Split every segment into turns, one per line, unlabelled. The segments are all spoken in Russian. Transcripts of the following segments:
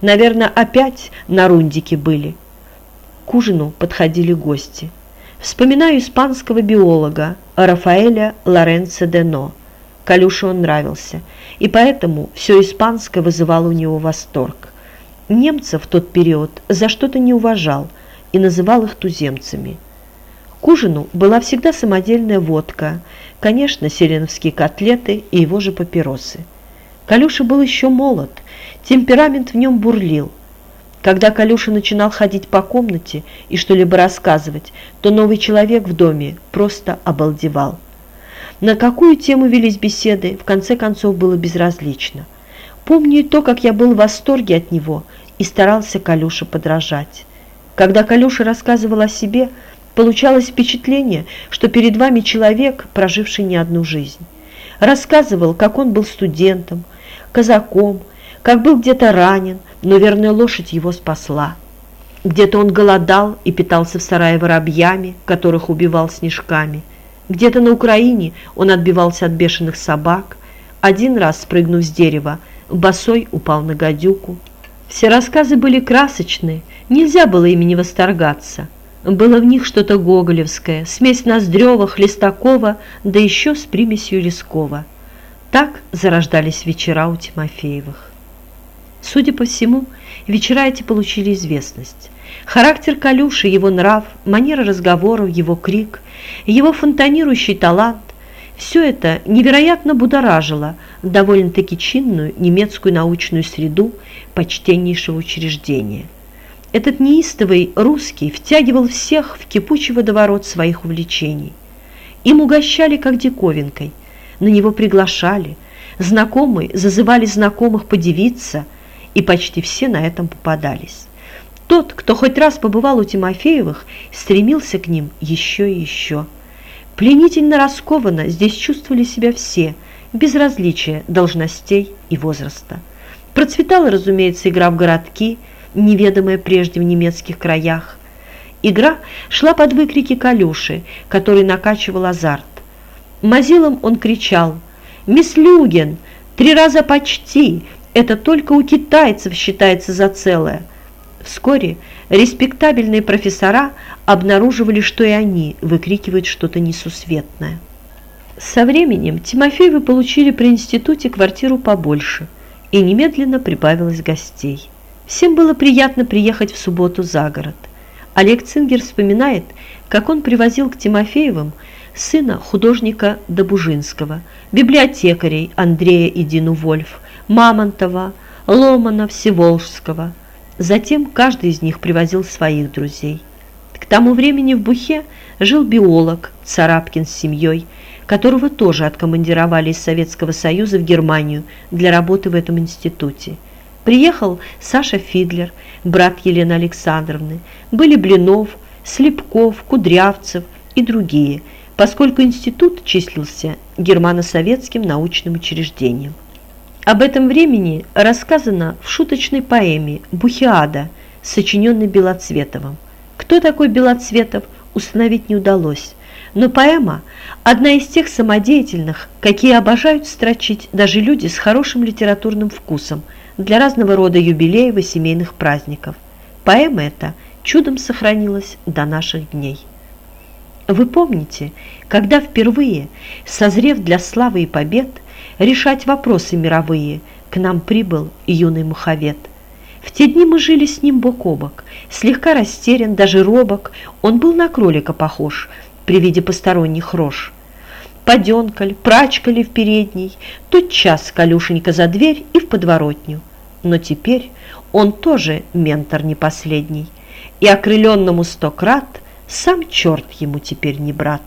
Наверное, опять на рундике были. К ужину подходили гости. Вспоминаю испанского биолога Рафаэля Лоренцо Дено. Калюше он нравился, и поэтому все испанское вызывало у него восторг. Немцев в тот период за что-то не уважал и называл их туземцами. К ужину была всегда самодельная водка, конечно, селеновские котлеты и его же папиросы. Калюша был еще молод, темперамент в нем бурлил. Когда Калюша начинал ходить по комнате и что-либо рассказывать, то новый человек в доме просто обалдевал. На какую тему велись беседы, в конце концов было безразлично. Помню и то, как я был в восторге от него и старался Калюше подражать. Когда Калюша рассказывал о себе, получалось впечатление, что перед вами человек, проживший не одну жизнь. Рассказывал, как он был студентом, казаком, как был где-то ранен, но верная лошадь его спасла. Где-то он голодал и питался в сарае воробьями, которых убивал снежками. Где-то на Украине он отбивался от бешеных собак. Один раз, спрыгнув с дерева, босой упал на гадюку. Все рассказы были красочные, нельзя было ими не восторгаться. Было в них что-то гоголевское, смесь Ноздрёва, Хлестакова, да еще с примесью Лескова. Так зарождались вечера у Тимофеевых. Судя по всему, вечера эти получили известность. Характер Калюши, его нрав, манера разговора, его крик, его фонтанирующий талант – все это невероятно будоражило довольно-таки чинную немецкую научную среду почтеннейшего учреждения. Этот неистовый русский втягивал всех в кипучий водоворот своих увлечений. Им угощали как диковинкой – на него приглашали, знакомые зазывали знакомых подивиться, и почти все на этом попадались. Тот, кто хоть раз побывал у Тимофеевых, стремился к ним еще и еще. Пленительно раскованно здесь чувствовали себя все, без различия должностей и возраста. Процветала, разумеется, игра в городки, неведомая прежде в немецких краях. Игра шла под выкрики Калюши, который накачивал азарт. Мазилом он кричал «Мисс Люген! Три раза почти! Это только у китайцев считается за целое!» Вскоре респектабельные профессора обнаруживали, что и они выкрикивают что-то несусветное. Со временем Тимофеевы получили при институте квартиру побольше, и немедленно прибавилось гостей. Всем было приятно приехать в субботу за город. Олег Цингер вспоминает, как он привозил к Тимофеевым сына художника Добужинского, библиотекарей Андрея и Дину Вольф, Мамонтова, Ломана, Всеволжского. Затем каждый из них привозил своих друзей. К тому времени в Бухе жил биолог Царапкин с семьей, которого тоже откомандировали из Советского Союза в Германию для работы в этом институте. Приехал Саша Фидлер, брат Елены Александровны, были Блинов, Слепков, Кудрявцев и другие – поскольку институт числился германо-советским научным учреждением. Об этом времени рассказано в шуточной поэме «Бухиада», сочиненной Белоцветовым. Кто такой Белоцветов, установить не удалось, но поэма – одна из тех самодеятельных, какие обожают строчить даже люди с хорошим литературным вкусом для разного рода юбилеев и семейных праздников. Поэма эта чудом сохранилась до наших дней. Вы помните, когда впервые, созрев для славы и побед, решать вопросы мировые, к нам прибыл юный муховед. В те дни мы жили с ним бок о бок, слегка растерян, даже робок, он был на кролика похож при виде посторонних рож. Поденкаль, прачкали в передней, тут час Калюшенька за дверь и в подворотню. Но теперь он тоже ментор не последний, и окрыленному сто крат – сам черт ему теперь не брат.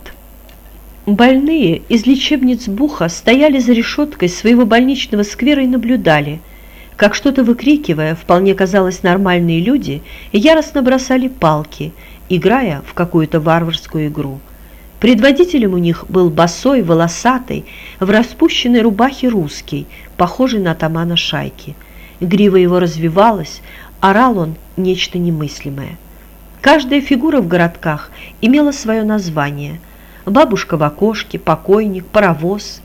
Больные из лечебниц Буха стояли за решеткой своего больничного сквера и наблюдали, как что-то выкрикивая, вполне казалось нормальные люди, яростно бросали палки, играя в какую-то варварскую игру. Предводителем у них был босой, волосатый, в распущенной рубахе русский, похожий на атамана шайки. Грива его развивалась, орал он нечто немыслимое. Каждая фигура в городках имела свое название. Бабушка в окошке, покойник, паровоз.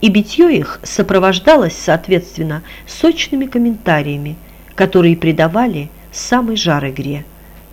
И битье их сопровождалось, соответственно, сочными комментариями, которые придавали самый жар игре –